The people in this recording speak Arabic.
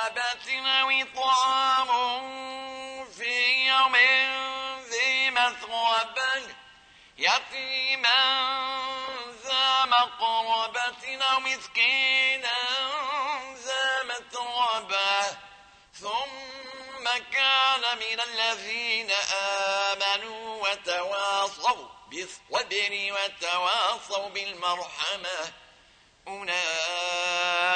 رقبة أو طعام في يوم ذي مثغبة يتيما ذا مقربة أو مسكينا ذا متربة ثم كان من الذين آمنوا وتواصوا بالصبر وتواصوا بالمرحمة